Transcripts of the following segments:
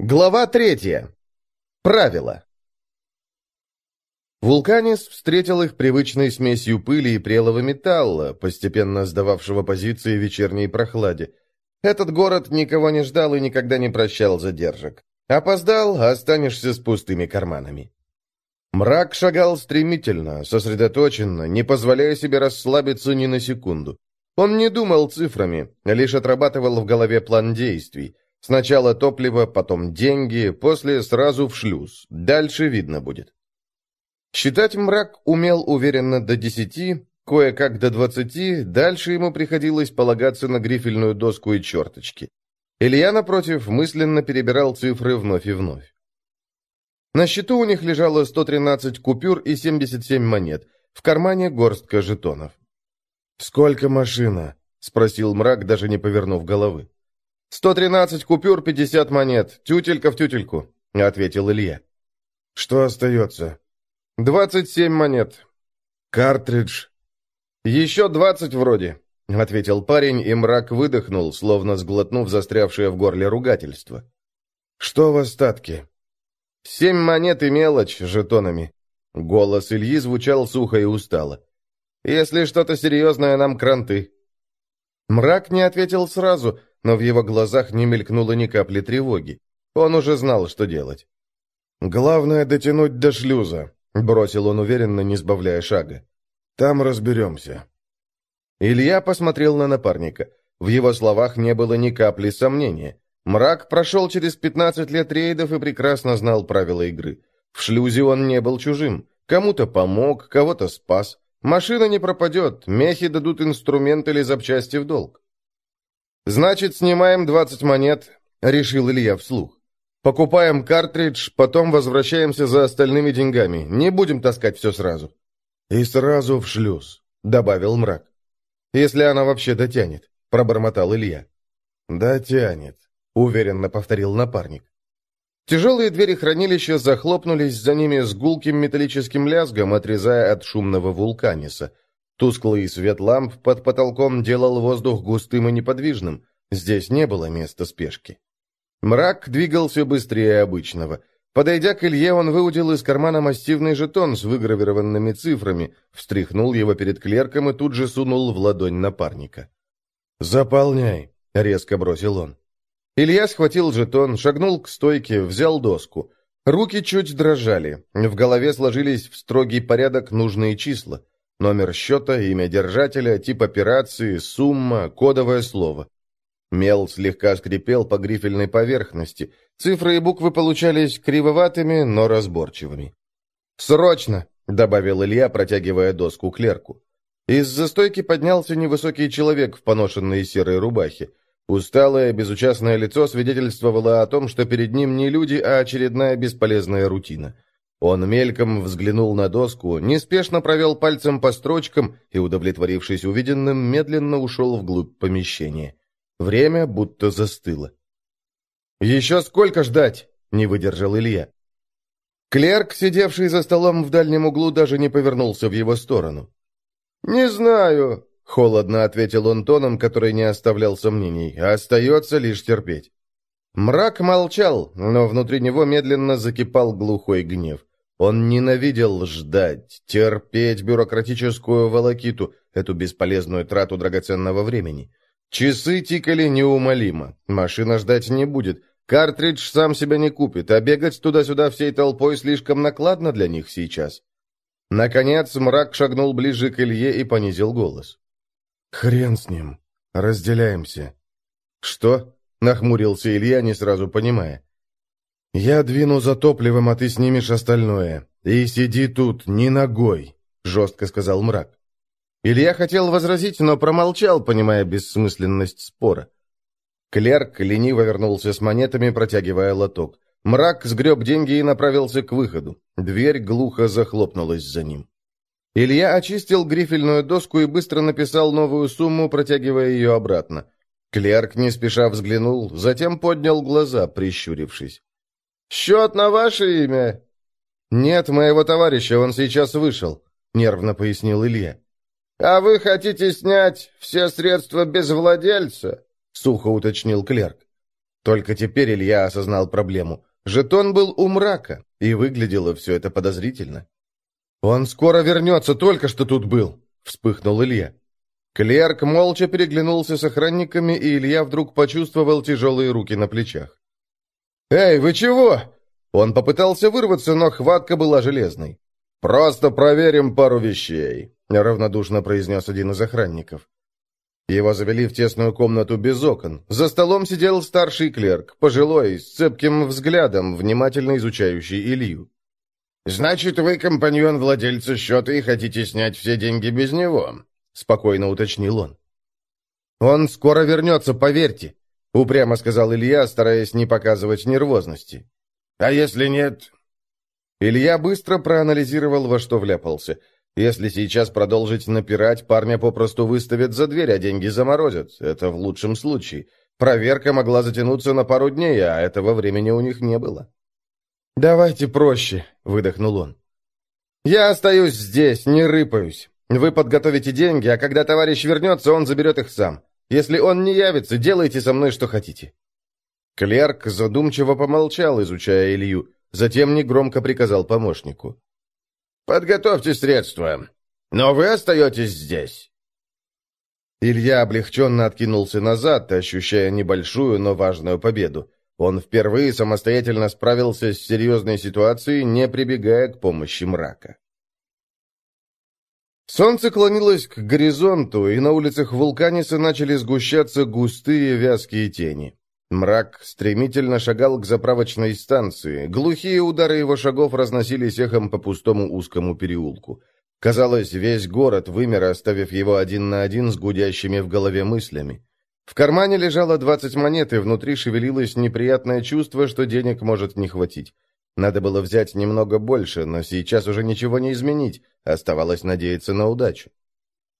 Глава третья. Правила. Вулканис встретил их привычной смесью пыли и прелого металла, постепенно сдававшего позиции вечерней прохладе. Этот город никого не ждал и никогда не прощал задержек. Опоздал, останешься с пустыми карманами. Мрак шагал стремительно, сосредоточенно, не позволяя себе расслабиться ни на секунду. Он не думал цифрами, лишь отрабатывал в голове план действий. Сначала топливо, потом деньги, после сразу в шлюз. Дальше видно будет. Считать мрак умел уверенно до десяти, кое-как до двадцати, дальше ему приходилось полагаться на грифельную доску и черточки. Илья, напротив, мысленно перебирал цифры вновь и вновь. На счету у них лежало 113 купюр и 77 монет, в кармане горстка жетонов. «Сколько машина?» — спросил мрак, даже не повернув головы. «Сто тринадцать купюр, пятьдесят монет. Тютелька в тютельку», — ответил Илья. «Что остается?» «Двадцать семь монет». «Картридж?» «Еще двадцать вроде», — ответил парень, и мрак выдохнул, словно сглотнув застрявшее в горле ругательство. «Что в остатке?» «Семь монет и мелочь жетонами». Голос Ильи звучал сухо и устало. «Если что-то серьезное, нам кранты». Мрак не ответил сразу, но в его глазах не мелькнуло ни капли тревоги. Он уже знал, что делать. «Главное дотянуть до шлюза», — бросил он уверенно, не сбавляя шага. «Там разберемся». Илья посмотрел на напарника. В его словах не было ни капли сомнения. Мрак прошел через 15 лет рейдов и прекрасно знал правила игры. В шлюзе он не был чужим. Кому-то помог, кого-то спас. Машина не пропадет, мехи дадут инструмент или запчасти в долг. «Значит, снимаем 20 монет», — решил Илья вслух. «Покупаем картридж, потом возвращаемся за остальными деньгами. Не будем таскать все сразу». «И сразу в шлюз», — добавил мрак. «Если она вообще дотянет», — пробормотал Илья. «Дотянет», — уверенно повторил напарник. Тяжелые двери хранилища захлопнулись за ними с гулким металлическим лязгом, отрезая от шумного вулканиса — Тусклый свет ламп под потолком делал воздух густым и неподвижным. Здесь не было места спешки. Мрак двигался быстрее обычного. Подойдя к Илье, он выудил из кармана массивный жетон с выгравированными цифрами, встряхнул его перед клерком и тут же сунул в ладонь напарника. «Заполняй», — резко бросил он. Илья схватил жетон, шагнул к стойке, взял доску. Руки чуть дрожали, в голове сложились в строгий порядок нужные числа. Номер счета, имя держателя, тип операции, сумма, кодовое слово. Мел слегка скрипел по грифельной поверхности. Цифры и буквы получались кривоватыми, но разборчивыми. «Срочно!» — добавил Илья, протягивая доску клерку. Из-за стойки поднялся невысокий человек в поношенной серой рубахе. Усталое, безучастное лицо свидетельствовало о том, что перед ним не люди, а очередная бесполезная рутина. Он мельком взглянул на доску, неспешно провел пальцем по строчкам и, удовлетворившись увиденным, медленно ушел вглубь помещения. Время будто застыло. «Еще сколько ждать?» — не выдержал Илья. Клерк, сидевший за столом в дальнем углу, даже не повернулся в его сторону. «Не знаю», — холодно ответил он тоном, который не оставлял сомнений, а остается лишь терпеть. Мрак молчал, но внутри него медленно закипал глухой гнев. Он ненавидел ждать, терпеть бюрократическую волокиту, эту бесполезную трату драгоценного времени. Часы тикали неумолимо, машина ждать не будет, картридж сам себя не купит, а бегать туда-сюда всей толпой слишком накладно для них сейчас. Наконец мрак шагнул ближе к Илье и понизил голос. «Хрен с ним. Разделяемся». «Что?» — нахмурился Илья, не сразу понимая. «Я двину за топливом, а ты снимешь остальное. И сиди тут, не ногой», — жестко сказал мрак. Илья хотел возразить, но промолчал, понимая бессмысленность спора. Клерк лениво вернулся с монетами, протягивая лоток. Мрак сгреб деньги и направился к выходу. Дверь глухо захлопнулась за ним. Илья очистил грифельную доску и быстро написал новую сумму, протягивая ее обратно. Клерк не спеша взглянул, затем поднял глаза, прищурившись. «Счет на ваше имя?» «Нет, моего товарища, он сейчас вышел», — нервно пояснил Илья. «А вы хотите снять все средства без владельца?» — сухо уточнил клерк. Только теперь Илья осознал проблему. Жетон был у мрака, и выглядело все это подозрительно. «Он скоро вернется, только что тут был», — вспыхнул Илья. Клерк молча переглянулся с охранниками, и Илья вдруг почувствовал тяжелые руки на плечах. «Эй, вы чего?» Он попытался вырваться, но хватка была железной. «Просто проверим пару вещей», — равнодушно произнес один из охранников. Его завели в тесную комнату без окон. За столом сидел старший клерк, пожилой, с цепким взглядом, внимательно изучающий Илью. «Значит, вы компаньон владельца счета и хотите снять все деньги без него?» — спокойно уточнил он. «Он скоро вернется, поверьте», — упрямо сказал Илья, стараясь не показывать нервозности. «А если нет?» Илья быстро проанализировал, во что вляпался. Если сейчас продолжить напирать, парня попросту выставят за дверь, а деньги заморозят. Это в лучшем случае. Проверка могла затянуться на пару дней, а этого времени у них не было. «Давайте проще», — выдохнул он. «Я остаюсь здесь, не рыпаюсь. Вы подготовите деньги, а когда товарищ вернется, он заберет их сам. Если он не явится, делайте со мной, что хотите». Клерк задумчиво помолчал, изучая Илью, затем негромко приказал помощнику. «Подготовьте средства, но вы остаетесь здесь». Илья облегченно откинулся назад, ощущая небольшую, но важную победу. Он впервые самостоятельно справился с серьезной ситуацией, не прибегая к помощи мрака. Солнце клонилось к горизонту, и на улицах Вулканиса начали сгущаться густые вязкие тени. Мрак стремительно шагал к заправочной станции. Глухие удары его шагов разносились эхом по пустому узкому переулку. Казалось, весь город вымер, оставив его один на один с гудящими в голове мыслями. В кармане лежало двадцать монет, и внутри шевелилось неприятное чувство, что денег может не хватить. Надо было взять немного больше, но сейчас уже ничего не изменить, оставалось надеяться на удачу.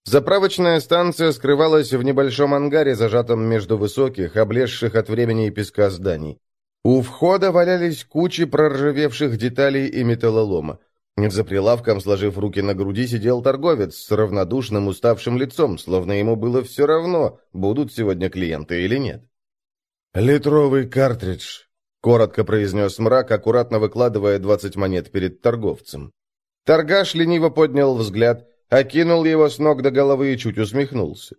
Заправочная станция скрывалась в небольшом ангаре, зажатом между высоких, облезших от времени и песка зданий. У входа валялись кучи проржавевших деталей и металлолома. За прилавком, сложив руки на груди, сидел торговец с равнодушным, уставшим лицом, словно ему было все равно, будут сегодня клиенты или нет. «Литровый картридж», — коротко произнес мрак, аккуратно выкладывая двадцать монет перед торговцем. Торгаш лениво поднял взгляд — окинул его с ног до головы и чуть усмехнулся.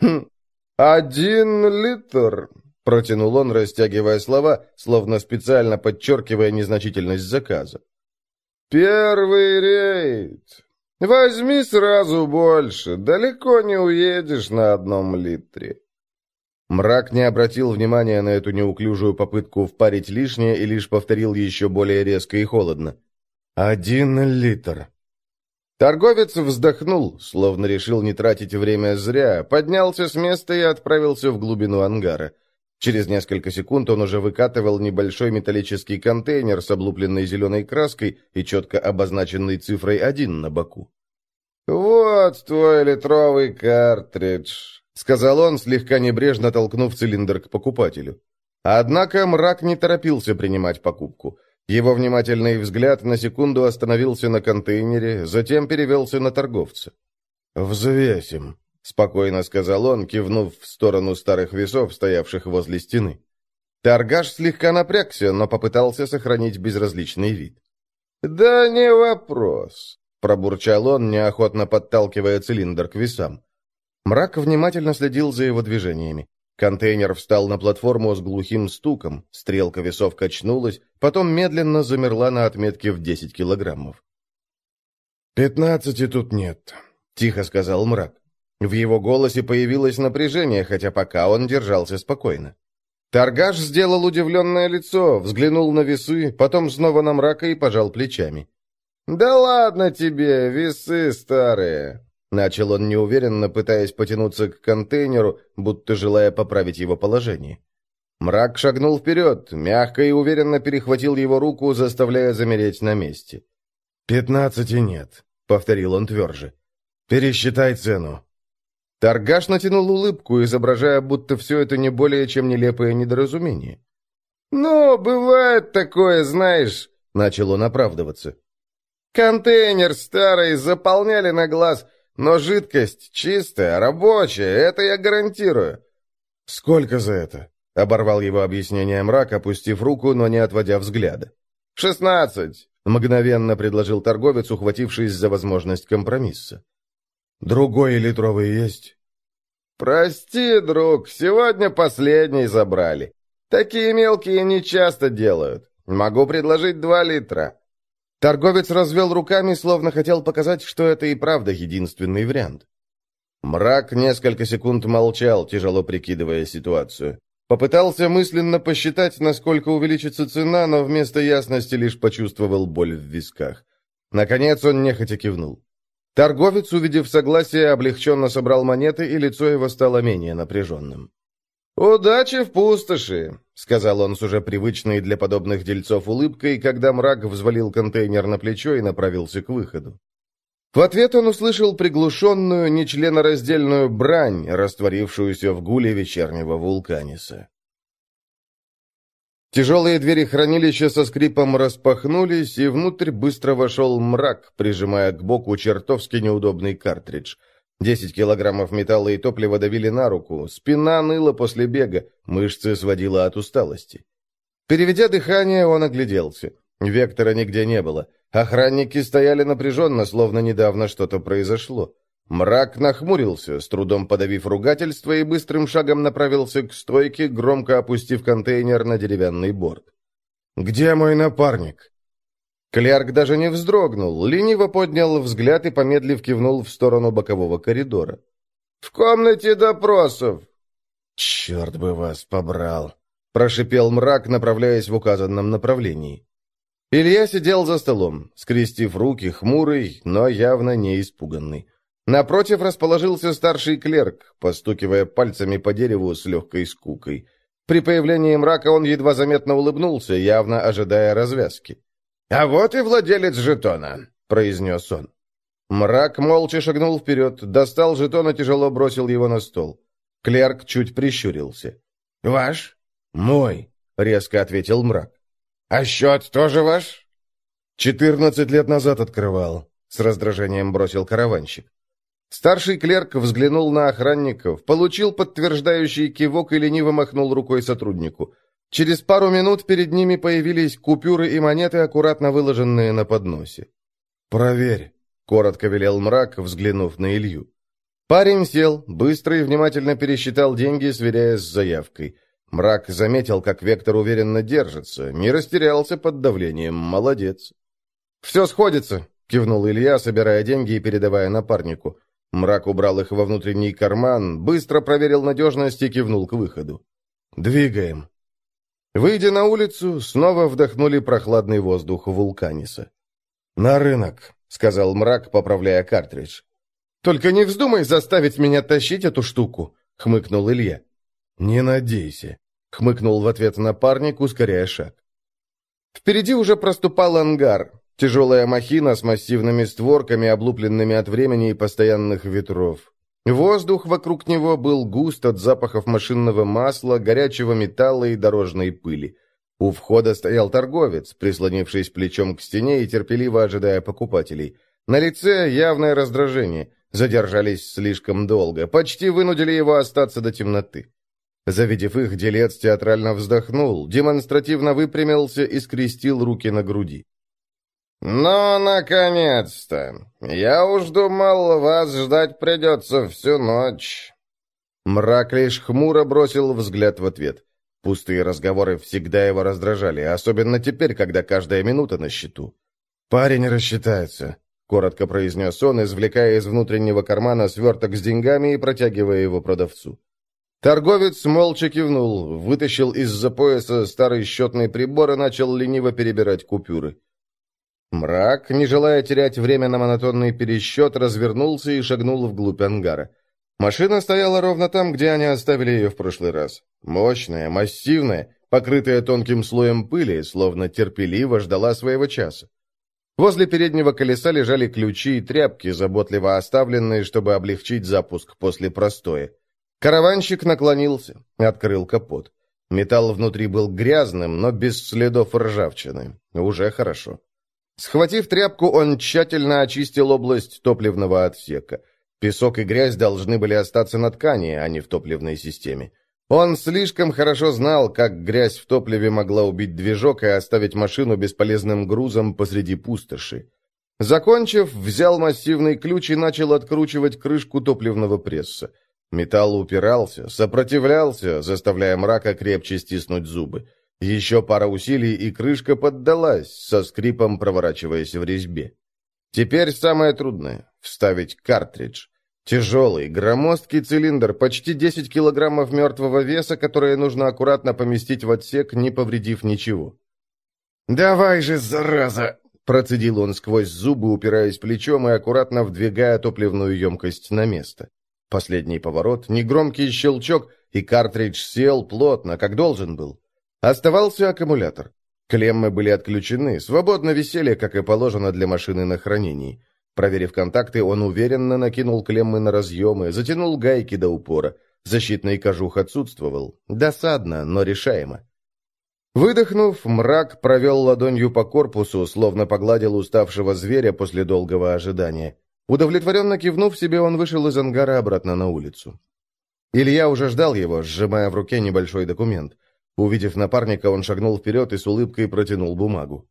«Хм, один литр», — протянул он, растягивая слова, словно специально подчеркивая незначительность заказа. «Первый рейд. Возьми сразу больше, далеко не уедешь на одном литре». Мрак не обратил внимания на эту неуклюжую попытку впарить лишнее и лишь повторил еще более резко и холодно. «Один литр». Торговец вздохнул, словно решил не тратить время зря, поднялся с места и отправился в глубину ангара. Через несколько секунд он уже выкатывал небольшой металлический контейнер с облупленной зеленой краской и четко обозначенной цифрой 1 на боку. «Вот твой литровый картридж», — сказал он, слегка небрежно толкнув цилиндр к покупателю. Однако мрак не торопился принимать покупку. Его внимательный взгляд на секунду остановился на контейнере, затем перевелся на торговца. «Взвесим», — спокойно сказал он, кивнув в сторону старых весов, стоявших возле стены. Торгаш слегка напрягся, но попытался сохранить безразличный вид. «Да не вопрос», — пробурчал он, неохотно подталкивая цилиндр к весам. Мрак внимательно следил за его движениями. Контейнер встал на платформу с глухим стуком, стрелка весов качнулась, потом медленно замерла на отметке в 10 килограммов. «Пятнадцати тут нет», — тихо сказал мрак. В его голосе появилось напряжение, хотя пока он держался спокойно. Торгаш сделал удивленное лицо, взглянул на весы, потом снова на мрака и пожал плечами. «Да ладно тебе, весы старые. Начал он неуверенно, пытаясь потянуться к контейнеру, будто желая поправить его положение. Мрак шагнул вперед, мягко и уверенно перехватил его руку, заставляя замереть на месте. «Пятнадцати нет», — повторил он тверже. «Пересчитай цену». Торгаш натянул улыбку, изображая, будто все это не более чем нелепое недоразумение. «Ну, бывает такое, знаешь», — начал он оправдываться. «Контейнер старый заполняли на глаз, но жидкость чистая, рабочая, это я гарантирую». «Сколько за это?» — оборвал его объяснение мрак, опустив руку, но не отводя взгляда. «Шестнадцать!» — мгновенно предложил торговец, ухватившись за возможность компромисса. «Другой литровый есть?» «Прости, друг, сегодня последний забрали. Такие мелкие не часто делают. Могу предложить два литра». Торговец развел руками, словно хотел показать, что это и правда единственный вариант. Мрак несколько секунд молчал, тяжело прикидывая ситуацию. Попытался мысленно посчитать, насколько увеличится цена, но вместо ясности лишь почувствовал боль в висках. Наконец он нехотя кивнул. Торговец, увидев согласие, облегченно собрал монеты, и лицо его стало менее напряженным. «Удачи в пустоши!» — сказал он с уже привычной для подобных дельцов улыбкой, когда мрак взвалил контейнер на плечо и направился к выходу. В ответ он услышал приглушенную, нечленораздельную брань, растворившуюся в гуле вечернего вулканиса. Тяжелые двери хранилища со скрипом распахнулись, и внутрь быстро вошел мрак, прижимая к боку чертовски неудобный картридж. Десять килограммов металла и топлива давили на руку, спина ныла после бега, мышцы сводила от усталости. Переведя дыхание, он огляделся. Вектора нигде не было. Охранники стояли напряженно, словно недавно что-то произошло. Мрак нахмурился, с трудом подавив ругательство, и быстрым шагом направился к стойке, громко опустив контейнер на деревянный борт. «Где мой напарник?» Клерк даже не вздрогнул, лениво поднял взгляд и, помедлив, кивнул в сторону бокового коридора. «В комнате допросов!» «Черт бы вас побрал!» — прошипел мрак, направляясь в указанном направлении. Илья сидел за столом, скрестив руки, хмурый, но явно не испуганный. Напротив расположился старший клерк, постукивая пальцами по дереву с легкой скукой. При появлении мрака он едва заметно улыбнулся, явно ожидая развязки. «А вот и владелец жетона», — произнес он. Мрак молча шагнул вперед, достал жетон и тяжело бросил его на стол. Клерк чуть прищурился. «Ваш?» «Мой», — резко ответил мрак. «А счет тоже ваш?» «Четырнадцать лет назад открывал», — с раздражением бросил караванщик. Старший клерк взглянул на охранников, получил подтверждающий кивок и лениво махнул рукой сотруднику. Через пару минут перед ними появились купюры и монеты, аккуратно выложенные на подносе. «Проверь», — коротко велел мрак, взглянув на Илью. Парень сел, быстро и внимательно пересчитал деньги, сверяясь с заявкой. Мрак заметил, как Вектор уверенно держится, не растерялся под давлением, молодец. «Все сходится», — кивнул Илья, собирая деньги и передавая напарнику. Мрак убрал их во внутренний карман, быстро проверил надежность и кивнул к выходу. «Двигаем». Выйдя на улицу, снова вдохнули прохладный воздух вулканиса. «На рынок», — сказал мрак, поправляя картридж. «Только не вздумай заставить меня тащить эту штуку», — хмыкнул Илья. «Не надейся», — хмыкнул в ответ напарник, ускоряя шаг. Впереди уже проступал ангар, Тяжелая махина с массивными створками, облупленными от времени и постоянных ветров. Воздух вокруг него был густ от запахов машинного масла, горячего металла и дорожной пыли. У входа стоял торговец, прислонившись плечом к стене и терпеливо ожидая покупателей. На лице явное раздражение. Задержались слишком долго, почти вынудили его остаться до темноты. Завидев их, делец театрально вздохнул, демонстративно выпрямился и скрестил руки на груди. «Ну, наконец-то! Я уж думал, вас ждать придется всю ночь!» Мрак лишь хмуро бросил взгляд в ответ. Пустые разговоры всегда его раздражали, особенно теперь, когда каждая минута на счету. «Парень рассчитается», — коротко произнес он, извлекая из внутреннего кармана сверток с деньгами и протягивая его продавцу. Торговец молча кивнул, вытащил из-за пояса старый счетный прибор и начал лениво перебирать купюры. Мрак, не желая терять время на монотонный пересчет, развернулся и шагнул вглубь ангара. Машина стояла ровно там, где они оставили ее в прошлый раз. Мощная, массивная, покрытая тонким слоем пыли, словно терпеливо ждала своего часа. Возле переднего колеса лежали ключи и тряпки, заботливо оставленные, чтобы облегчить запуск после простоя. Караванщик наклонился, открыл капот. Металл внутри был грязным, но без следов ржавчины. Уже хорошо. Схватив тряпку, он тщательно очистил область топливного отсека. Песок и грязь должны были остаться на ткани, а не в топливной системе. Он слишком хорошо знал, как грязь в топливе могла убить движок и оставить машину бесполезным грузом посреди пустоши. Закончив, взял массивный ключ и начал откручивать крышку топливного пресса. Металл упирался, сопротивлялся, заставляя мрака крепче стиснуть зубы. Еще пара усилий, и крышка поддалась, со скрипом проворачиваясь в резьбе. Теперь самое трудное — вставить картридж. Тяжелый, громоздкий цилиндр, почти 10 килограммов мертвого веса, которые нужно аккуратно поместить в отсек, не повредив ничего. «Давай же, зараза!» Процедил он сквозь зубы, упираясь плечом и аккуратно вдвигая топливную емкость на место. Последний поворот, негромкий щелчок, и картридж сел плотно, как должен был. Оставался аккумулятор. Клеммы были отключены, свободно висели, как и положено для машины на хранении. Проверив контакты, он уверенно накинул клеммы на разъемы, затянул гайки до упора. Защитный кожух отсутствовал. Досадно, но решаемо. Выдохнув, мрак провел ладонью по корпусу, словно погладил уставшего зверя после долгого ожидания. Удовлетворенно кивнув себе, он вышел из ангара обратно на улицу. Илья уже ждал его, сжимая в руке небольшой документ. Увидев напарника, он шагнул вперед и с улыбкой протянул бумагу.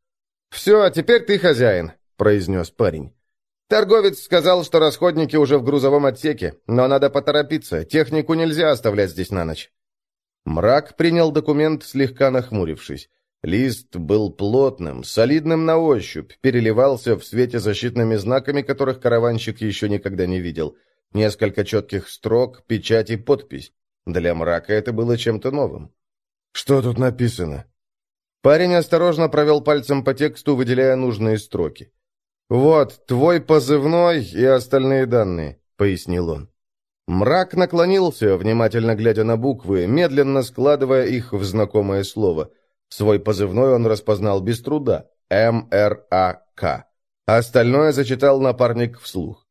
«Все, теперь ты хозяин», — произнес парень. «Торговец сказал, что расходники уже в грузовом отсеке, но надо поторопиться, технику нельзя оставлять здесь на ночь». Мрак принял документ, слегка нахмурившись. Лист был плотным, солидным на ощупь, переливался в свете защитными знаками, которых караванщик еще никогда не видел. Несколько четких строк, печать и подпись. Для мрака это было чем-то новым. «Что тут написано?» Парень осторожно провел пальцем по тексту, выделяя нужные строки. «Вот, твой позывной и остальные данные», — пояснил он. Мрак наклонился, внимательно глядя на буквы, медленно складывая их в знакомое слово. Свой позывной он распознал без труда — М-Р-А-К. Остальное зачитал напарник вслух.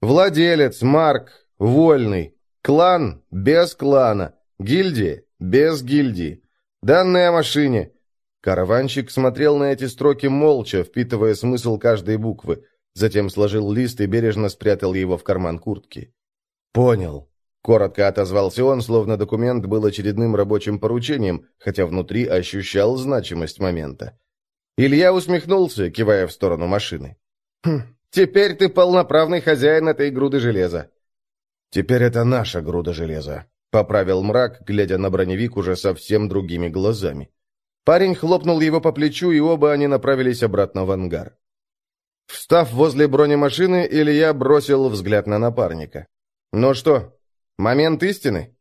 «Владелец, Марк, вольный, клан, без клана, гильдия, без гильдии, данные о машине». Караванщик смотрел на эти строки молча, впитывая смысл каждой буквы, затем сложил лист и бережно спрятал его в карман куртки. «Понял». Коротко отозвался он, словно документ был очередным рабочим поручением, хотя внутри ощущал значимость момента. Илья усмехнулся, кивая в сторону машины. «Хм, теперь ты полноправный хозяин этой груды железа». «Теперь это наша груда железа», — поправил мрак, глядя на броневик уже совсем другими глазами. Парень хлопнул его по плечу, и оба они направились обратно в ангар. Встав возле бронемашины, Илья бросил взгляд на напарника. «Ну что, момент истины?»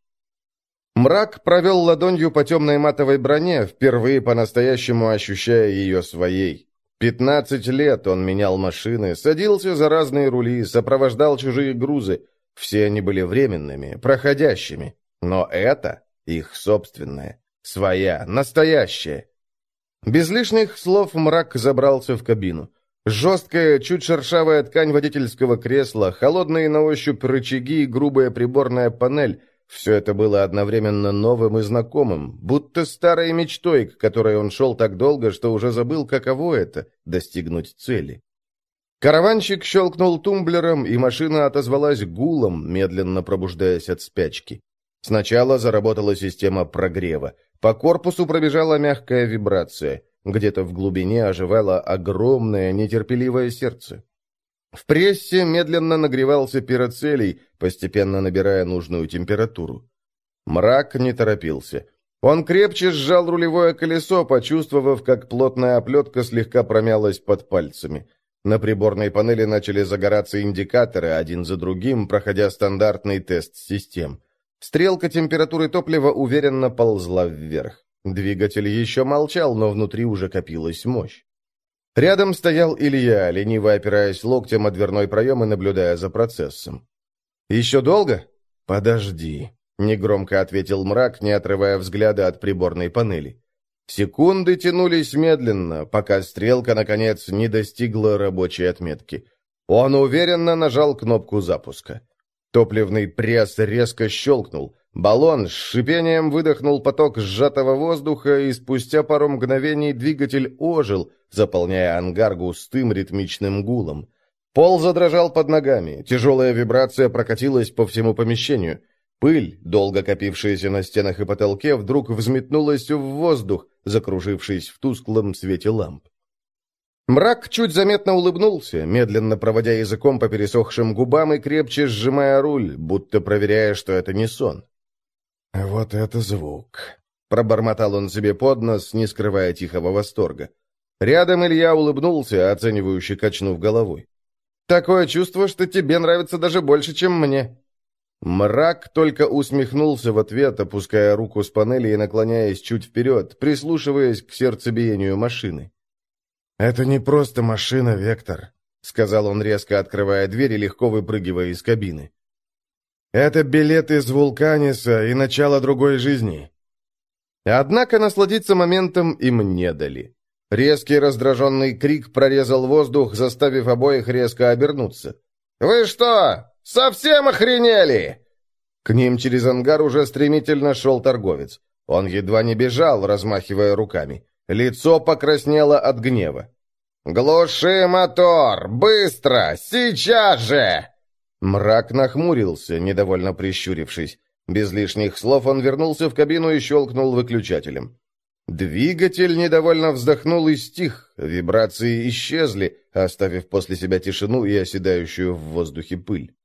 Мрак провел ладонью по темной матовой броне, впервые по-настоящему ощущая ее своей. Пятнадцать лет он менял машины, садился за разные рули, сопровождал чужие грузы. Все они были временными, проходящими. Но это их собственное, своя, настоящая. Без лишних слов мрак забрался в кабину. Жесткая, чуть шершавая ткань водительского кресла, холодные на ощупь рычаги и грубая приборная панель — все это было одновременно новым и знакомым, будто старой мечтой, к которой он шел так долго, что уже забыл, каково это — достигнуть цели. Караванщик щелкнул тумблером, и машина отозвалась гулом, медленно пробуждаясь от спячки. Сначала заработала система прогрева. По корпусу пробежала мягкая вибрация. Где-то в глубине оживало огромное, нетерпеливое сердце. В прессе медленно нагревался пироцелий, постепенно набирая нужную температуру. Мрак не торопился. Он крепче сжал рулевое колесо, почувствовав, как плотная оплетка слегка промялась под пальцами. На приборной панели начали загораться индикаторы, один за другим, проходя стандартный тест систем. Стрелка температуры топлива уверенно ползла вверх. Двигатель еще молчал, но внутри уже копилась мощь. Рядом стоял Илья, лениво опираясь локтем о дверной проем и наблюдая за процессом. «Еще долго?» «Подожди», — негромко ответил мрак, не отрывая взгляда от приборной панели. Секунды тянулись медленно, пока стрелка, наконец, не достигла рабочей отметки. Он уверенно нажал кнопку запуска. Топливный пресс резко щелкнул. Баллон с шипением выдохнул поток сжатого воздуха, и спустя пару мгновений двигатель ожил, заполняя ангар густым ритмичным гулом. Пол задрожал под ногами, тяжелая вибрация прокатилась по всему помещению. Пыль, долго копившаяся на стенах и потолке, вдруг взметнулась в воздух, закружившись в тусклом свете ламп. Мрак чуть заметно улыбнулся, медленно проводя языком по пересохшим губам и крепче сжимая руль, будто проверяя, что это не сон. «Вот это звук!» — пробормотал он себе под нос, не скрывая тихого восторга. Рядом Илья улыбнулся, оценивающе качнув головой. «Такое чувство, что тебе нравится даже больше, чем мне». Мрак только усмехнулся в ответ, опуская руку с панели и наклоняясь чуть вперед, прислушиваясь к сердцебиению машины. «Это не просто машина, Вектор», — сказал он, резко открывая дверь и легко выпрыгивая из кабины. «Это билет из Вулканиса и начало другой жизни». Однако насладиться моментом им не дали. Резкий раздраженный крик прорезал воздух, заставив обоих резко обернуться. «Вы что, совсем охренели?» К ним через ангар уже стремительно шел торговец. Он едва не бежал, размахивая руками. Лицо покраснело от гнева. «Глуши мотор! Быстро! Сейчас же!» Мрак нахмурился, недовольно прищурившись. Без лишних слов он вернулся в кабину и щелкнул выключателем. Двигатель недовольно вздохнул и стих, вибрации исчезли, оставив после себя тишину и оседающую в воздухе пыль.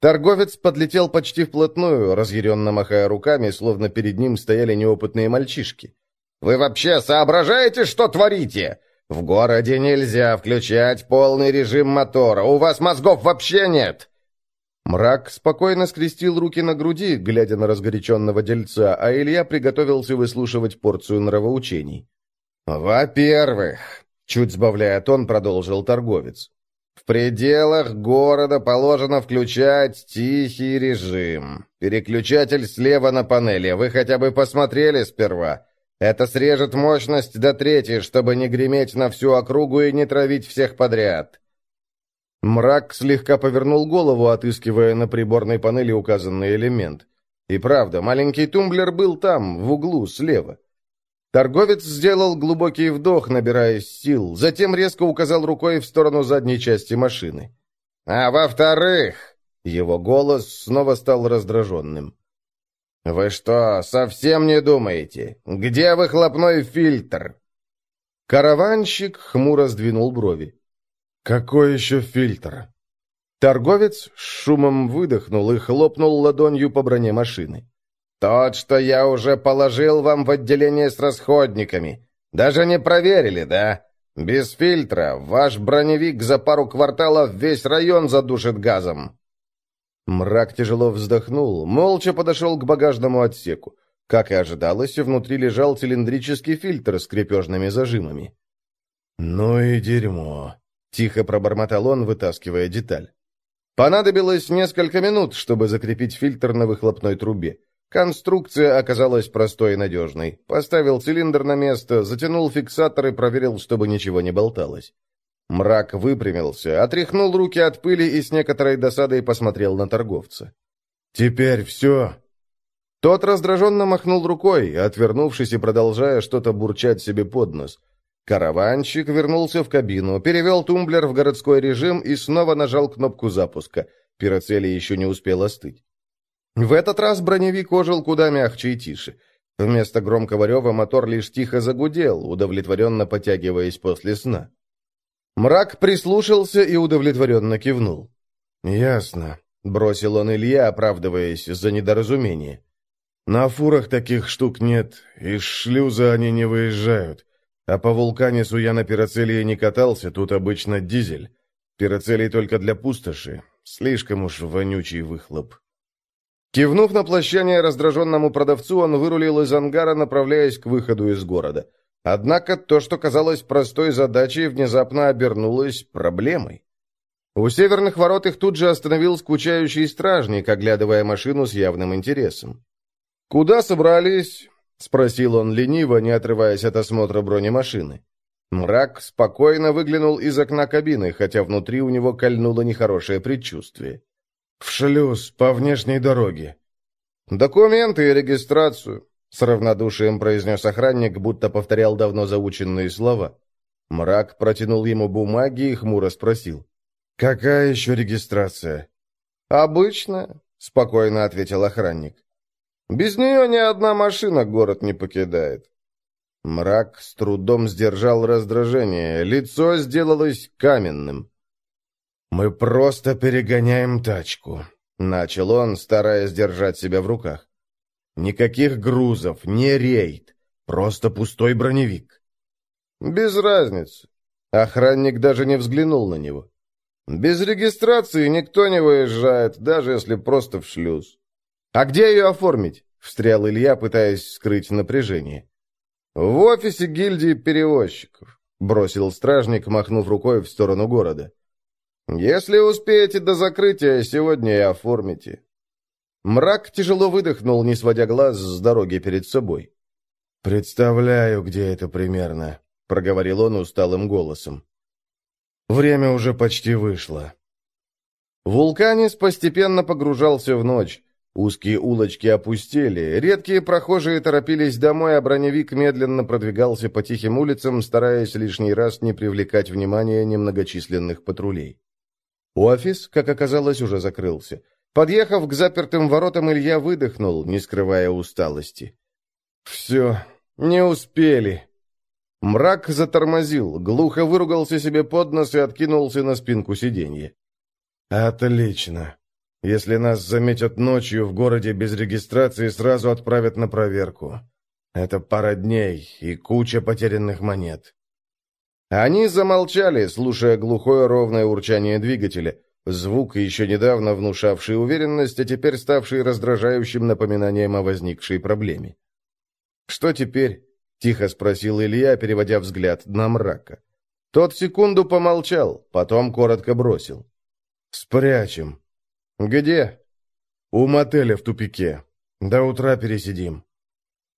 Торговец подлетел почти вплотную, разъяренно махая руками, словно перед ним стояли неопытные мальчишки. Вы вообще соображаете, что творите? В городе нельзя включать полный режим мотора. У вас мозгов вообще нет!» Мрак спокойно скрестил руки на груди, глядя на разгоряченного дельца, а Илья приготовился выслушивать порцию нравоучений. «Во-первых», — чуть сбавляя тон, продолжил торговец, «в пределах города положено включать тихий режим. Переключатель слева на панели. Вы хотя бы посмотрели сперва?» Это срежет мощность до трети, чтобы не греметь на всю округу и не травить всех подряд». Мрак слегка повернул голову, отыскивая на приборной панели указанный элемент. И правда, маленький тумблер был там, в углу, слева. Торговец сделал глубокий вдох, набираясь сил, затем резко указал рукой в сторону задней части машины. «А во-вторых...» Его голос снова стал раздраженным. «Вы что, совсем не думаете? Где выхлопной фильтр?» Караванщик хмуро сдвинул брови. «Какой еще фильтр?» Торговец с шумом выдохнул и хлопнул ладонью по броне машины. «Тот, что я уже положил вам в отделение с расходниками. Даже не проверили, да? Без фильтра ваш броневик за пару кварталов весь район задушит газом». Мрак тяжело вздохнул, молча подошел к багажному отсеку. Как и ожидалось, внутри лежал цилиндрический фильтр с крепежными зажимами. «Ну и дерьмо», — тихо пробормотал он, вытаскивая деталь. Понадобилось несколько минут, чтобы закрепить фильтр на выхлопной трубе. Конструкция оказалась простой и надежной. Поставил цилиндр на место, затянул фиксатор и проверил, чтобы ничего не болталось. Мрак выпрямился, отряхнул руки от пыли и с некоторой досадой посмотрел на торговца. «Теперь все!» Тот раздраженно махнул рукой, отвернувшись и продолжая что-то бурчать себе под нос. Караванщик вернулся в кабину, перевел тумблер в городской режим и снова нажал кнопку запуска. Пироцели еще не успел остыть. В этот раз броневик ожил куда мягче и тише. Вместо громкого рева мотор лишь тихо загудел, удовлетворенно потягиваясь после сна. Мрак прислушался и удовлетворенно кивнул. «Ясно», — бросил он Илья, оправдываясь за недоразумение. «На фурах таких штук нет, из шлюза они не выезжают. А по вулканису я на пироцелии не катался, тут обычно дизель. Пироцелий только для пустоши. Слишком уж вонючий выхлоп». Кивнув на плащание раздраженному продавцу, он вырулил из ангара, направляясь к выходу из города. Однако то, что казалось простой задачей, внезапно обернулось проблемой. У северных ворот их тут же остановил скучающий стражник, оглядывая машину с явным интересом. «Куда собрались?» — спросил он лениво, не отрываясь от осмотра бронемашины. Мрак спокойно выглянул из окна кабины, хотя внутри у него кольнуло нехорошее предчувствие. «В шлюз, по внешней дороге». «Документы и регистрацию. С равнодушием произнес охранник, будто повторял давно заученные слова. Мрак протянул ему бумаги и хмуро спросил. «Какая еще регистрация?» «Обычно. — спокойно ответил охранник. «Без нее ни одна машина город не покидает». Мрак с трудом сдержал раздражение, лицо сделалось каменным. «Мы просто перегоняем тачку», — начал он, стараясь держать себя в руках. «Никаких грузов, не рейд, просто пустой броневик». «Без разницы». Охранник даже не взглянул на него. «Без регистрации никто не выезжает, даже если просто в шлюз». «А где ее оформить?» — встрял Илья, пытаясь скрыть напряжение. «В офисе гильдии перевозчиков», — бросил стражник, махнув рукой в сторону города. «Если успеете до закрытия, сегодня и оформите». Мрак тяжело выдохнул, не сводя глаз с дороги перед собой. «Представляю, где это примерно», — проговорил он усталым голосом. «Время уже почти вышло». Вулканис постепенно погружался в ночь. Узкие улочки опустели, редкие прохожие торопились домой, а броневик медленно продвигался по тихим улицам, стараясь лишний раз не привлекать внимания немногочисленных патрулей. Офис, как оказалось, уже закрылся. Подъехав к запертым воротам, Илья выдохнул, не скрывая усталости. «Все, не успели». Мрак затормозил, глухо выругался себе под нос и откинулся на спинку сиденья. «Отлично. Если нас заметят ночью в городе без регистрации, сразу отправят на проверку. Это пара дней и куча потерянных монет. Они замолчали, слушая глухое ровное урчание двигателя, звук, еще недавно внушавший уверенность, а теперь ставший раздражающим напоминанием о возникшей проблеме. «Что теперь?» — тихо спросил Илья, переводя взгляд на мрака. Тот секунду помолчал, потом коротко бросил. «Спрячем». «Где?» «У мотеля в тупике. До утра пересидим».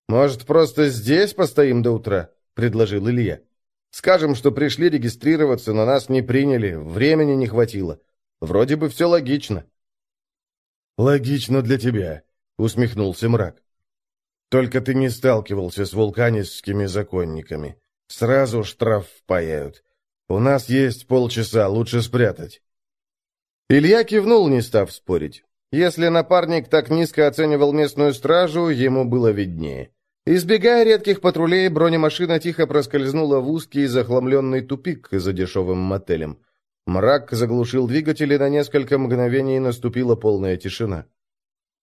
«Может, просто здесь постоим до утра?» — предложил Илья. Скажем, что пришли регистрироваться, но нас не приняли, времени не хватило. Вроде бы все логично». «Логично для тебя», — усмехнулся мрак. «Только ты не сталкивался с вулканистскими законниками. Сразу штраф впаяют. У нас есть полчаса, лучше спрятать». Илья кивнул, не став спорить. Если напарник так низко оценивал местную стражу, ему было виднее. Избегая редких патрулей, бронемашина тихо проскользнула в узкий захламленный тупик за дешевым мотелем. Мрак заглушил двигатель, и на несколько мгновений наступила полная тишина.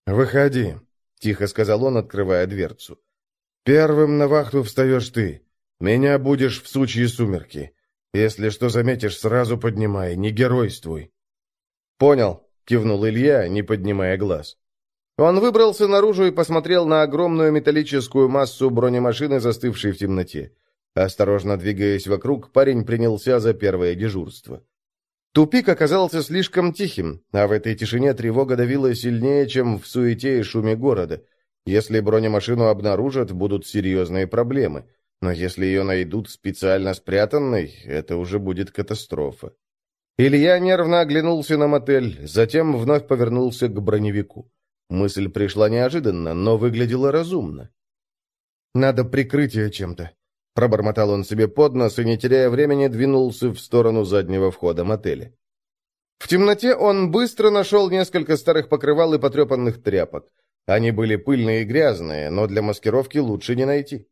«Выходи», — тихо сказал он, открывая дверцу. «Первым на вахту встаешь ты. Меня будешь в сучьи сумерки. Если что заметишь, сразу поднимай, не геройствуй». «Понял», — кивнул Илья, не поднимая глаз. Он выбрался наружу и посмотрел на огромную металлическую массу бронемашины, застывшей в темноте. Осторожно двигаясь вокруг, парень принялся за первое дежурство. Тупик оказался слишком тихим, а в этой тишине тревога давила сильнее, чем в суете и шуме города. Если бронемашину обнаружат, будут серьезные проблемы. Но если ее найдут специально спрятанной, это уже будет катастрофа. Илья нервно оглянулся на мотель, затем вновь повернулся к броневику. Мысль пришла неожиданно, но выглядела разумно. «Надо прикрытие чем-то», — пробормотал он себе под нос и, не теряя времени, двинулся в сторону заднего входа мотеля. В темноте он быстро нашел несколько старых покрывал и потрепанных тряпок. Они были пыльные и грязные, но для маскировки лучше не найти.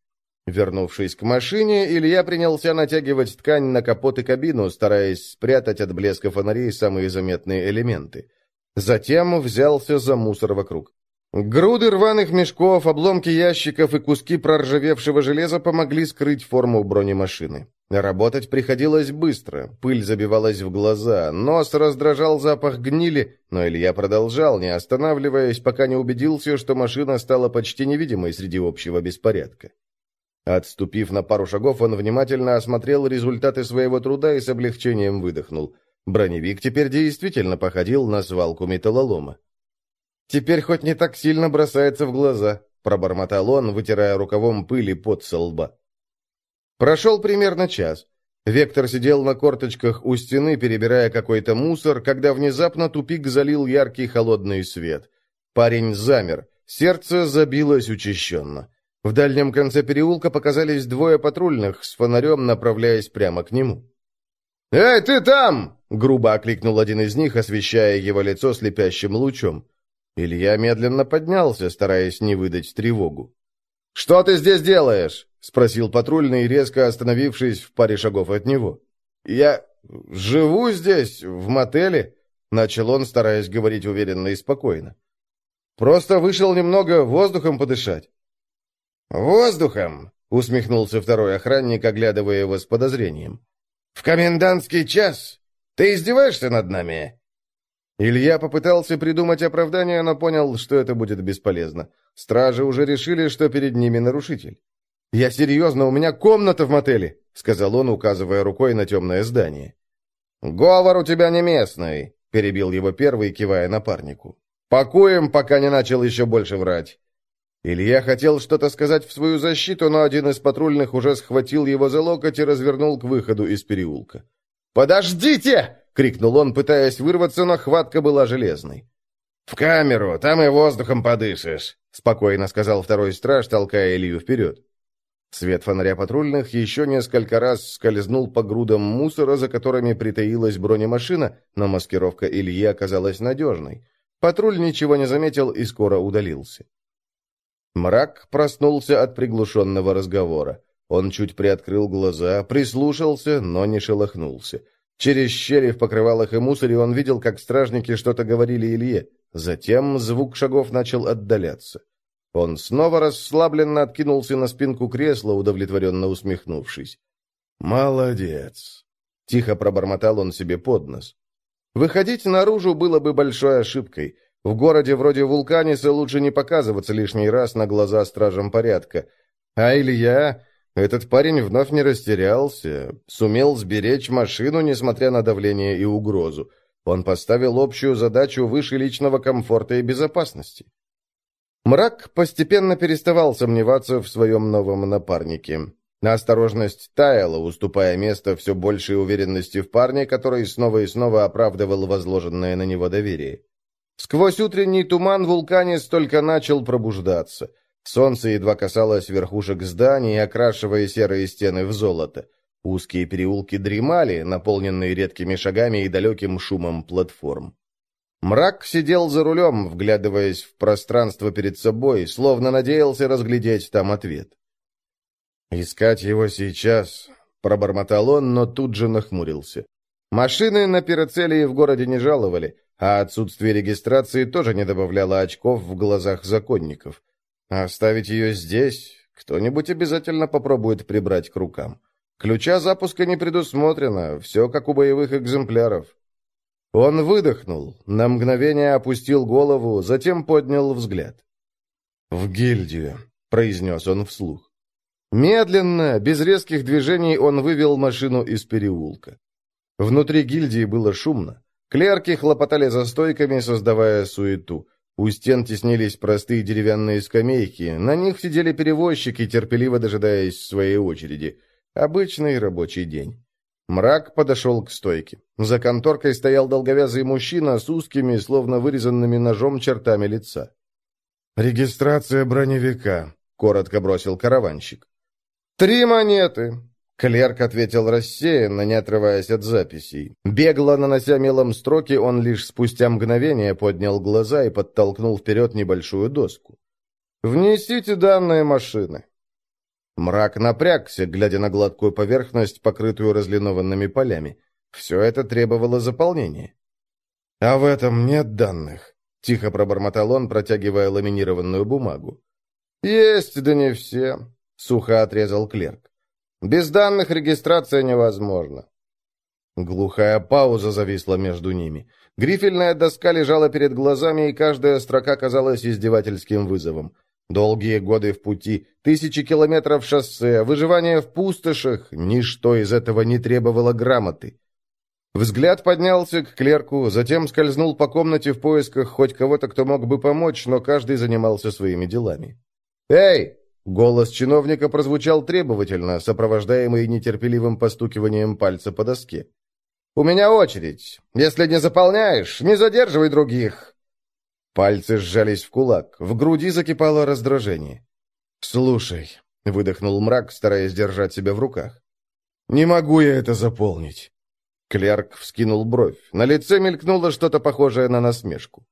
Вернувшись к машине, Илья принялся натягивать ткань на капот и кабину, стараясь спрятать от блеска фонарей самые заметные элементы. Затем взялся за мусор вокруг. Груды рваных мешков, обломки ящиков и куски проржавевшего железа помогли скрыть форму бронемашины. Работать приходилось быстро, пыль забивалась в глаза, нос раздражал запах гнили, но Илья продолжал, не останавливаясь, пока не убедился, что машина стала почти невидимой среди общего беспорядка. Отступив на пару шагов, он внимательно осмотрел результаты своего труда и с облегчением выдохнул. Броневик теперь действительно походил на свалку металлолома. «Теперь хоть не так сильно бросается в глаза», — пробормотал он, вытирая рукавом пыли под со лба. Прошел примерно час. Вектор сидел на корточках у стены, перебирая какой-то мусор, когда внезапно тупик залил яркий холодный свет. Парень замер, сердце забилось учащенно. В дальнем конце переулка показались двое патрульных с фонарем, направляясь прямо к нему. «Эй, ты там!» — грубо окликнул один из них, освещая его лицо слепящим лучом. Илья медленно поднялся, стараясь не выдать тревогу. «Что ты здесь делаешь?» — спросил патрульный, резко остановившись в паре шагов от него. «Я живу здесь, в мотеле», — начал он, стараясь говорить уверенно и спокойно. «Просто вышел немного воздухом подышать». «Воздухом?» — усмехнулся второй охранник, оглядывая его с подозрением. «В комендантский час? Ты издеваешься над нами?» Илья попытался придумать оправдание, но понял, что это будет бесполезно. Стражи уже решили, что перед ними нарушитель. «Я серьезно, у меня комната в мотеле», — сказал он, указывая рукой на темное здание. «Говор у тебя не местный», — перебил его первый, кивая напарнику. «Пакуем, пока не начал еще больше врать». Илья хотел что-то сказать в свою защиту, но один из патрульных уже схватил его за локоть и развернул к выходу из переулка. «Подождите!» — крикнул он, пытаясь вырваться, но хватка была железной. «В камеру, там и воздухом подышишь», — спокойно сказал второй страж, толкая Илью вперед. Свет фонаря патрульных еще несколько раз скользнул по грудам мусора, за которыми притаилась бронемашина, но маскировка Ильи оказалась надежной. Патруль ничего не заметил и скоро удалился. Мрак проснулся от приглушенного разговора. Он чуть приоткрыл глаза, прислушался, но не шелохнулся. Через щели в покрывалах и мусоре он видел, как стражники что-то говорили Илье. Затем звук шагов начал отдаляться. Он снова расслабленно откинулся на спинку кресла, удовлетворенно усмехнувшись. «Молодец!» — тихо пробормотал он себе под нос. Выходить наружу было бы большой ошибкой. В городе вроде Вулканиса лучше не показываться лишний раз на глаза стражам порядка. А Илья... Этот парень вновь не растерялся, сумел сберечь машину, несмотря на давление и угрозу. Он поставил общую задачу выше личного комфорта и безопасности. Мрак постепенно переставал сомневаться в своем новом напарнике. Осторожность таяла, уступая место все большей уверенности в парне, который снова и снова оправдывал возложенное на него доверие. Сквозь утренний туман вулканец только начал пробуждаться. Солнце едва касалось верхушек зданий, окрашивая серые стены в золото. Узкие переулки дремали, наполненные редкими шагами и далеким шумом платформ. Мрак сидел за рулем, вглядываясь в пространство перед собой, словно надеялся разглядеть там ответ. «Искать его сейчас», — пробормотал он, но тут же нахмурился. Машины на Пироцелии в городе не жаловали, а отсутствие регистрации тоже не добавляло очков в глазах законников. А оставить ее здесь кто-нибудь обязательно попробует прибрать к рукам. Ключа запуска не предусмотрено, все как у боевых экземпляров. Он выдохнул, на мгновение опустил голову, затем поднял взгляд. «В гильдию», — произнес он вслух. Медленно, без резких движений, он вывел машину из переулка. Внутри гильдии было шумно. Клерки хлопотали за стойками, создавая суету. У стен теснились простые деревянные скамейки. На них сидели перевозчики, терпеливо дожидаясь своей очереди. Обычный рабочий день. Мрак подошел к стойке. За конторкой стоял долговязый мужчина с узкими, словно вырезанными ножом чертами лица. «Регистрация броневика», — коротко бросил караванщик. «Три монеты», Клерк ответил рассеянно, не отрываясь от записей. Бегло нанося мелом строки, он лишь спустя мгновение поднял глаза и подтолкнул вперед небольшую доску. «Внесите данные машины». Мрак напрягся, глядя на гладкую поверхность, покрытую разлинованными полями. Все это требовало заполнения. «А в этом нет данных», — тихо пробормотал он, протягивая ламинированную бумагу. «Есть, да не все», — сухо отрезал клерк. Без данных регистрация невозможна». Глухая пауза зависла между ними. Грифельная доска лежала перед глазами, и каждая строка казалась издевательским вызовом. Долгие годы в пути, тысячи километров шоссе, выживание в пустошах — ничто из этого не требовало грамоты. Взгляд поднялся к клерку, затем скользнул по комнате в поисках хоть кого-то, кто мог бы помочь, но каждый занимался своими делами. «Эй, Голос чиновника прозвучал требовательно, сопровождаемый нетерпеливым постукиванием пальца по доске. «У меня очередь. Если не заполняешь, не задерживай других!» Пальцы сжались в кулак, в груди закипало раздражение. «Слушай», — выдохнул мрак, стараясь держать себя в руках. «Не могу я это заполнить». Клерк вскинул бровь. На лице мелькнуло что-то похожее на насмешку.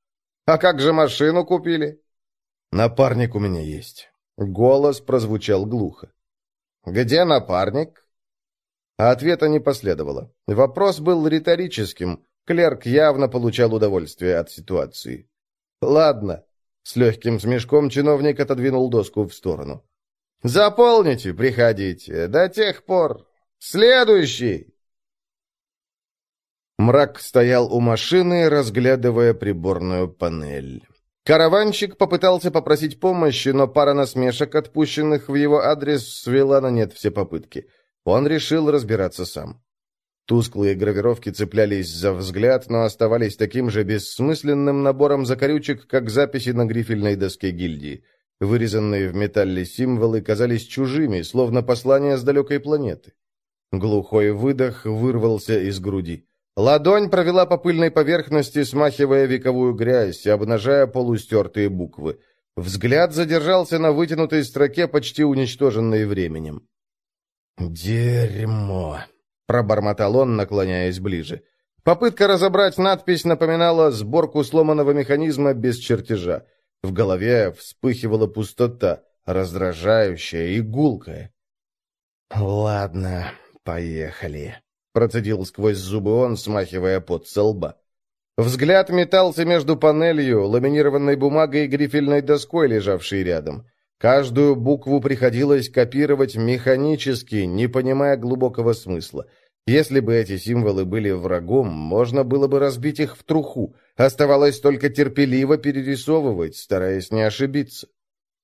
А как же машину купили?» «Напарник у меня есть». Голос прозвучал глухо. «Где напарник?» ответа не последовало. Вопрос был риторическим. Клерк явно получал удовольствие от ситуации. «Ладно». С легким смешком чиновник отодвинул доску в сторону. «Заполните, приходите. До тех пор. Следующий!» Мрак стоял у машины, разглядывая приборную панель. Караванщик попытался попросить помощи, но пара насмешек, отпущенных в его адрес, свела на нет все попытки. Он решил разбираться сам. Тусклые гравировки цеплялись за взгляд, но оставались таким же бессмысленным набором закорючек, как записи на грифельной доске гильдии. Вырезанные в металле символы казались чужими, словно послания с далекой планеты. Глухой выдох вырвался из груди. Ладонь провела по пыльной поверхности, смахивая вековую грязь, обнажая полустертые буквы. Взгляд задержался на вытянутой строке, почти уничтоженной временем. «Дерьмо!» — пробормотал он, наклоняясь ближе. Попытка разобрать надпись напоминала сборку сломанного механизма без чертежа. В голове вспыхивала пустота, раздражающая и гулкая. «Ладно, поехали». Процедил сквозь зубы он, смахивая пот со лба. Взгляд метался между панелью, ламинированной бумагой и грифельной доской, лежавшей рядом. Каждую букву приходилось копировать механически, не понимая глубокого смысла. Если бы эти символы были врагом, можно было бы разбить их в труху. Оставалось только терпеливо перерисовывать, стараясь не ошибиться.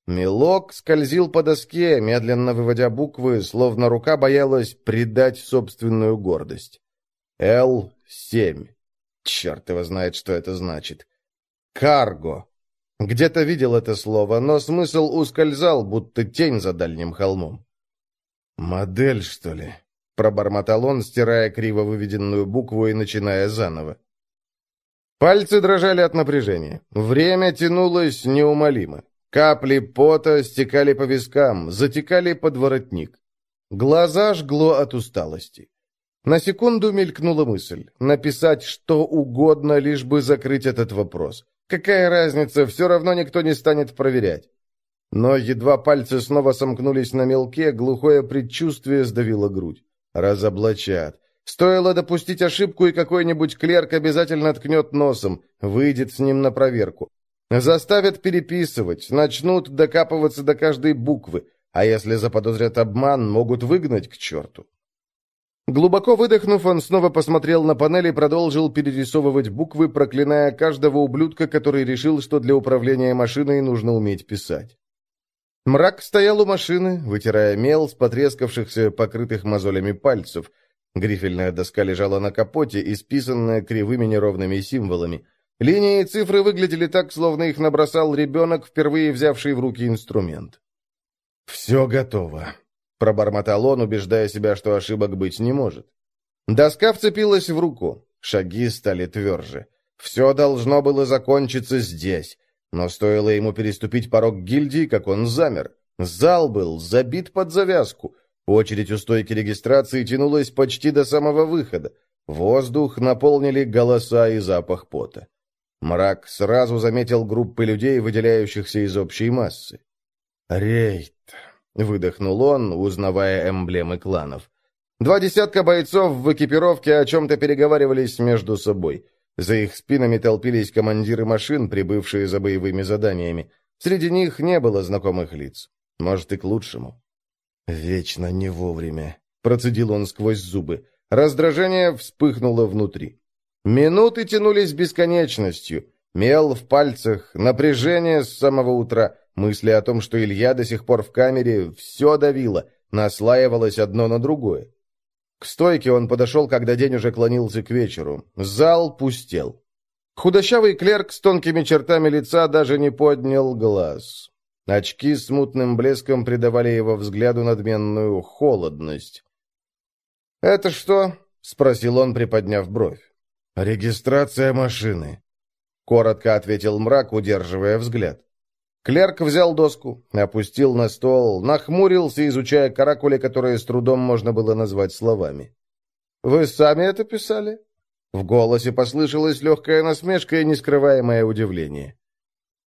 Мелок скользил по доске, медленно выводя буквы, словно рука боялась предать собственную гордость. Л-7. Черт его знает, что это значит. Карго. Где-то видел это слово, но смысл ускользал, будто тень за дальним холмом. «Модель, что ли?» — пробормотал он, стирая криво выведенную букву и начиная заново. Пальцы дрожали от напряжения. Время тянулось неумолимо. Капли пота стекали по вискам, затекали под воротник. Глаза жгло от усталости. На секунду мелькнула мысль. Написать что угодно, лишь бы закрыть этот вопрос. Какая разница, все равно никто не станет проверять. Но едва пальцы снова сомкнулись на мелке, глухое предчувствие сдавило грудь. Разоблачат. Стоило допустить ошибку, и какой-нибудь клерк обязательно ткнет носом, выйдет с ним на проверку. Заставят переписывать, начнут докапываться до каждой буквы, а если заподозрят обман, могут выгнать к черту. Глубоко выдохнув, он снова посмотрел на панель и продолжил перерисовывать буквы, проклиная каждого ублюдка, который решил, что для управления машиной нужно уметь писать. Мрак стоял у машины, вытирая мел с потрескавшихся, покрытых мозолями пальцев. Грифельная доска лежала на капоте, исписанная кривыми неровными символами – Линии и цифры выглядели так, словно их набросал ребенок, впервые взявший в руки инструмент. «Все готово», — пробормотал он, убеждая себя, что ошибок быть не может. Доска вцепилась в руку, шаги стали тверже. Все должно было закончиться здесь, но стоило ему переступить порог гильдии, как он замер. Зал был забит под завязку. Очередь у стойки регистрации тянулась почти до самого выхода. Воздух наполнили голоса и запах пота. Мрак сразу заметил группы людей, выделяющихся из общей массы. «Рейд», — выдохнул он, узнавая эмблемы кланов. Два десятка бойцов в экипировке о чем-то переговаривались между собой. За их спинами толпились командиры машин, прибывшие за боевыми заданиями. Среди них не было знакомых лиц. Может, и к лучшему. «Вечно не вовремя», — процедил он сквозь зубы. Раздражение вспыхнуло внутри. Минуты тянулись бесконечностью. Мел в пальцах, напряжение с самого утра, мысли о том, что Илья до сих пор в камере, все давило, наслаивалось одно на другое. К стойке он подошел, когда день уже клонился к вечеру. Зал пустел. Худощавый клерк с тонкими чертами лица даже не поднял глаз. Очки с мутным блеском придавали его взгляду надменную холодность. «Это что?» — спросил он, приподняв бровь. «Регистрация машины», — коротко ответил мрак, удерживая взгляд. Клерк взял доску, опустил на стол, нахмурился, изучая каракули, которые с трудом можно было назвать словами. «Вы сами это писали?» В голосе послышалась легкая насмешка и нескрываемое удивление.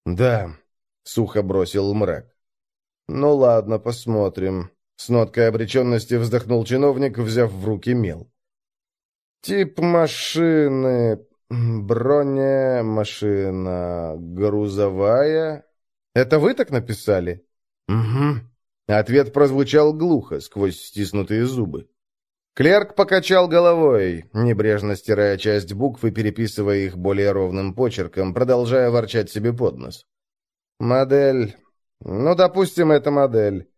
«Да», — сухо бросил мрак. «Ну ладно, посмотрим». С ноткой обреченности вздохнул чиновник, взяв в руки мел. «Тип машины... бронемашина... грузовая...» «Это вы так написали?» «Угу». Ответ прозвучал глухо, сквозь стиснутые зубы. Клерк покачал головой, небрежно стирая часть букв и переписывая их более ровным почерком, продолжая ворчать себе под нос. «Модель. Ну, допустим, это модель.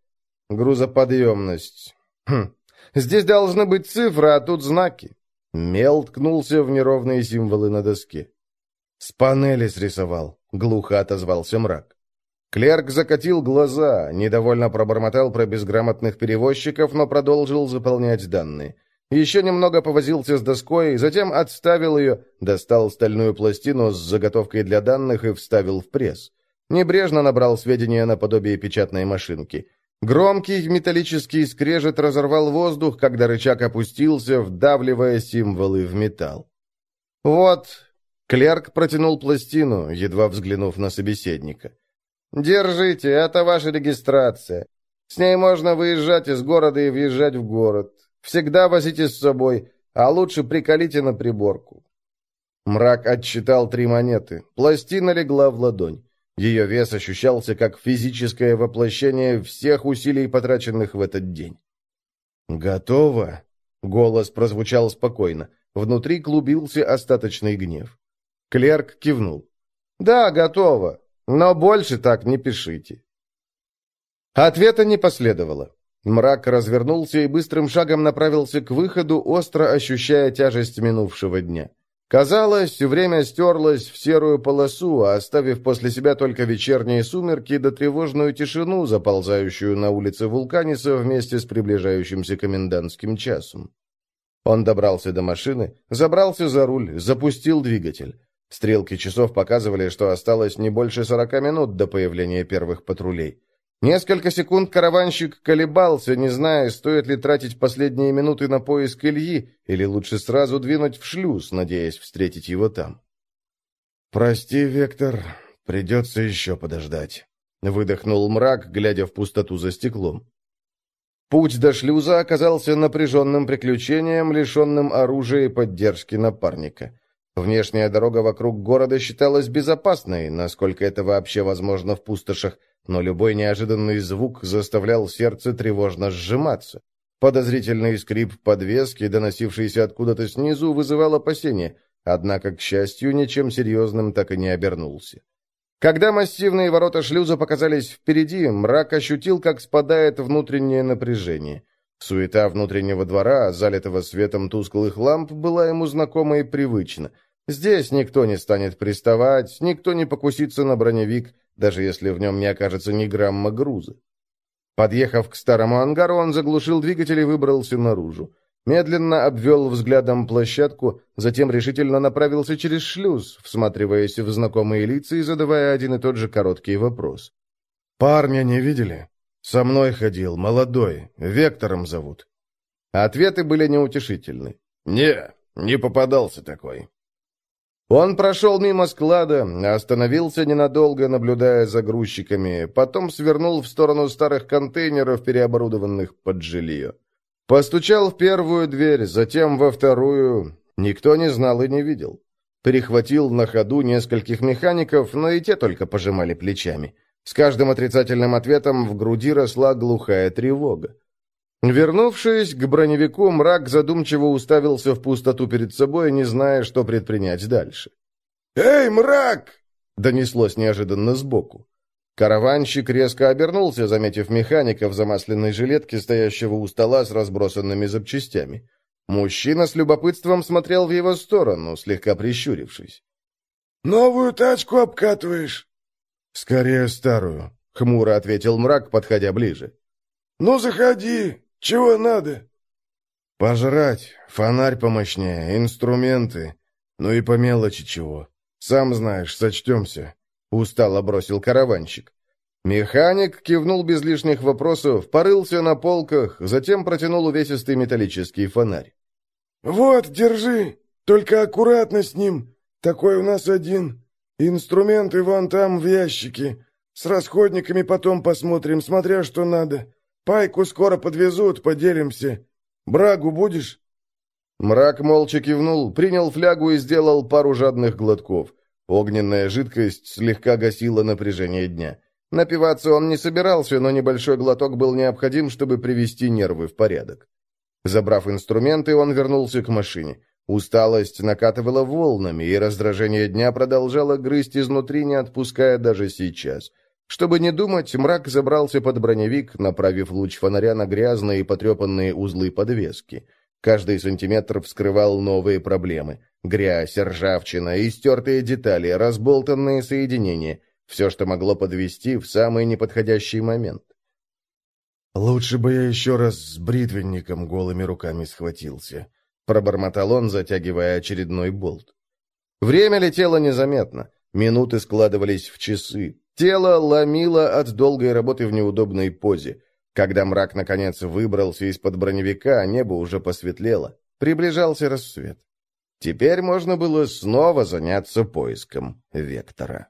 Грузоподъемность. Хм. Здесь должны быть цифры, а тут знаки». Мел ткнулся в неровные символы на доске. «С панели срисовал», — глухо отозвался мрак. Клерк закатил глаза, недовольно пробормотал про безграмотных перевозчиков, но продолжил заполнять данные. Еще немного повозился с доской, затем отставил ее, достал стальную пластину с заготовкой для данных и вставил в пресс. Небрежно набрал сведения наподобие печатной машинки. Громкий металлический скрежет разорвал воздух, когда рычаг опустился, вдавливая символы в металл. «Вот», — клерк протянул пластину, едва взглянув на собеседника. «Держите, это ваша регистрация. С ней можно выезжать из города и въезжать в город. Всегда возите с собой, а лучше приколите на приборку». Мрак отсчитал три монеты. Пластина легла в ладонь. Ее вес ощущался как физическое воплощение всех усилий, потраченных в этот день. «Готово?» — голос прозвучал спокойно. Внутри клубился остаточный гнев. Клерк кивнул. «Да, готово. Но больше так не пишите. Ответа не последовало. Мрак развернулся и быстрым шагом направился к выходу, остро ощущая тяжесть минувшего дня. Казалось, время стерлось в серую полосу, оставив после себя только вечерние сумерки да тревожную тишину, заползающую на улице Вулканиса вместе с приближающимся комендантским часом. Он добрался до машины, забрался за руль, запустил двигатель. Стрелки часов показывали, что осталось не больше сорока минут до появления первых патрулей. Несколько секунд караванщик колебался, не зная, стоит ли тратить последние минуты на поиск Ильи, или лучше сразу двинуть в шлюз, надеясь встретить его там. «Прости, Вектор, придется еще подождать», — выдохнул мрак, глядя в пустоту за стеклом. Путь до шлюза оказался напряженным приключением, лишенным оружия и поддержки напарника. Внешняя дорога вокруг города считалась безопасной, насколько это вообще возможно в пустошах, но любой неожиданный звук заставлял сердце тревожно сжиматься. Подозрительный скрип подвески, доносившийся откуда-то снизу, вызывал опасения, однако, к счастью, ничем серьезным так и не обернулся. Когда массивные ворота шлюза показались впереди, мрак ощутил, как спадает внутреннее напряжение. Суета внутреннего двора, залитого светом тусклых ламп, была ему знакома и привычна. Здесь никто не станет приставать, никто не покусится на броневик, даже если в нем не окажется ни грамма груза. Подъехав к старому ангару, он заглушил двигатель и выбрался наружу. Медленно обвел взглядом площадку, затем решительно направился через шлюз, всматриваясь в знакомые лица и задавая один и тот же короткий вопрос. «Парня не видели?» «Со мной ходил, молодой, Вектором зовут». Ответы были неутешительны. «Не, не попадался такой». Он прошел мимо склада, остановился ненадолго, наблюдая за грузчиками, потом свернул в сторону старых контейнеров, переоборудованных под жилье. Постучал в первую дверь, затем во вторую. Никто не знал и не видел. Перехватил на ходу нескольких механиков, но и те только пожимали плечами. С каждым отрицательным ответом в груди росла глухая тревога. Вернувшись к броневику, мрак задумчиво уставился в пустоту перед собой, не зная, что предпринять дальше. «Эй, мрак!» — донеслось неожиданно сбоку. Караванщик резко обернулся, заметив механика в замасленной жилетке, стоящего у стола с разбросанными запчастями. Мужчина с любопытством смотрел в его сторону, слегка прищурившись. «Новую тачку обкатываешь?» «Скорее старую», — хмуро ответил мрак, подходя ближе. «Ну, заходи. Чего надо?» «Пожрать, фонарь помощнее, инструменты, ну и по мелочи чего. Сам знаешь, сочтемся», — устало бросил караванщик. Механик кивнул без лишних вопросов, порылся на полках, затем протянул увесистый металлический фонарь. «Вот, держи!» Только аккуратно с ним. Такой у нас один. Инструменты вон там в ящике. С расходниками потом посмотрим, смотря что надо. Пайку скоро подвезут, поделимся. Брагу будешь?» Мрак молча кивнул, принял флягу и сделал пару жадных глотков. Огненная жидкость слегка гасила напряжение дня. Напиваться он не собирался, но небольшой глоток был необходим, чтобы привести нервы в порядок. Забрав инструменты, он вернулся к машине. Усталость накатывала волнами, и раздражение дня продолжало грызть изнутри, не отпуская даже сейчас. Чтобы не думать, мрак забрался под броневик, направив луч фонаря на грязные и потрепанные узлы подвески. Каждый сантиметр вскрывал новые проблемы. Грязь, ржавчина, истертые детали, разболтанные соединения. Все, что могло подвести в самый неподходящий момент. «Лучше бы я еще раз с бритвенником голыми руками схватился», — пробормотал он, затягивая очередной болт. Время летело незаметно. Минуты складывались в часы. Тело ломило от долгой работы в неудобной позе. Когда мрак, наконец, выбрался из-под броневика, небо уже посветлело. Приближался рассвет. Теперь можно было снова заняться поиском Вектора.